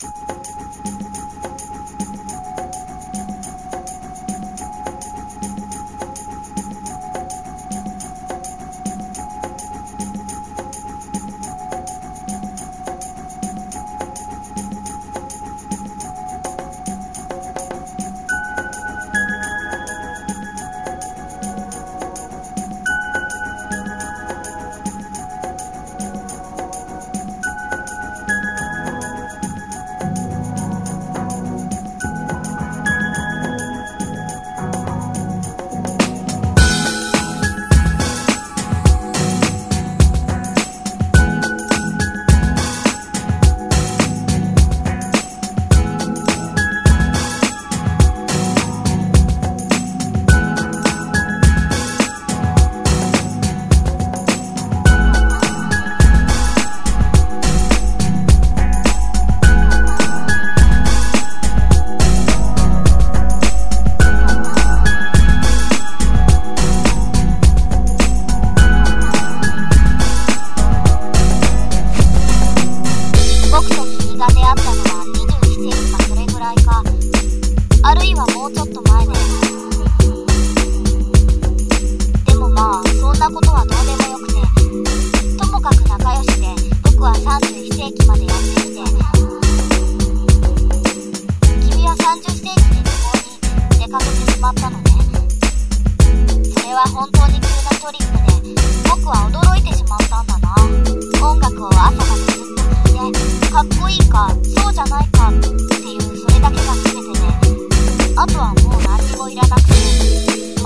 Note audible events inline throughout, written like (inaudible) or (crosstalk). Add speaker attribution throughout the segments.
Speaker 1: you ちょっと前ででもまあそんなことはどうでもよくてともかく仲良しで僕は31世紀までやってきて君は30世紀で旅行に出かけてしまったのね。それは本当に急なトリップで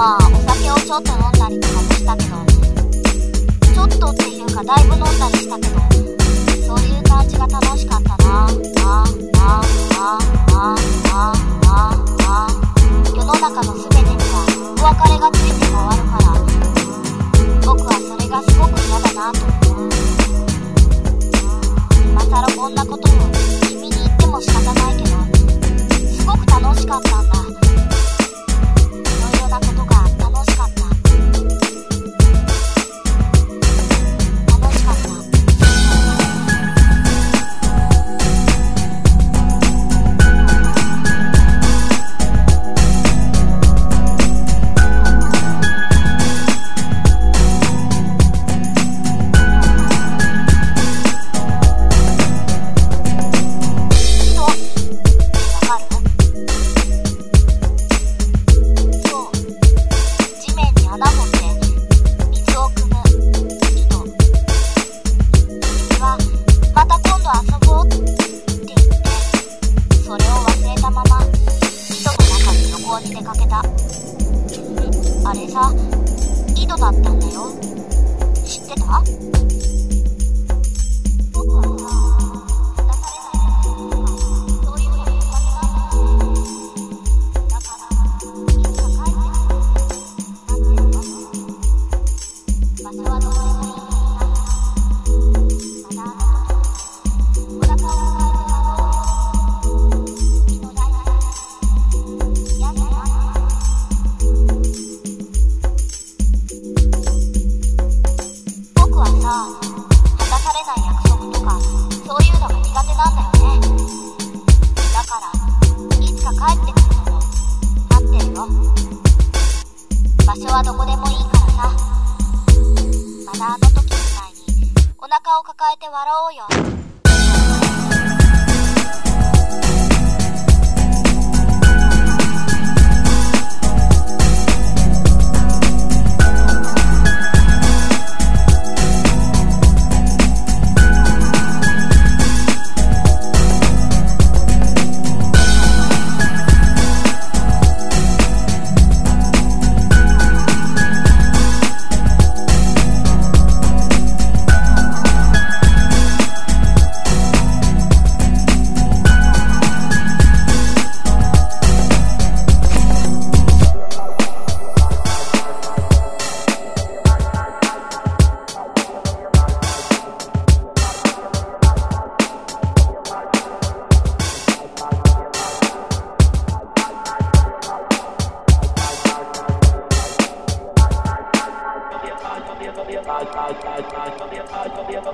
Speaker 1: まあ、お酒をちょっと飲んだりとかもしたけど、ちょっとっていうかだいぶ飲んだりしたけど、そういう感じが楽しかったな。あああああああああ世の中の全てにはお別れがついて回るから、僕はそれがすごく嫌だなと思う。今更こんなことを君に言っても仕方ないけど、すごく楽しかったんだ。井戸だったんだよ。知ってた？僕 (laughs) は帰ってくるの。待ってるよ場所はどこでもいいからさ。まだあの時みたいにお腹を抱えて笑おうよ。
Speaker 2: I'll be a part of the other.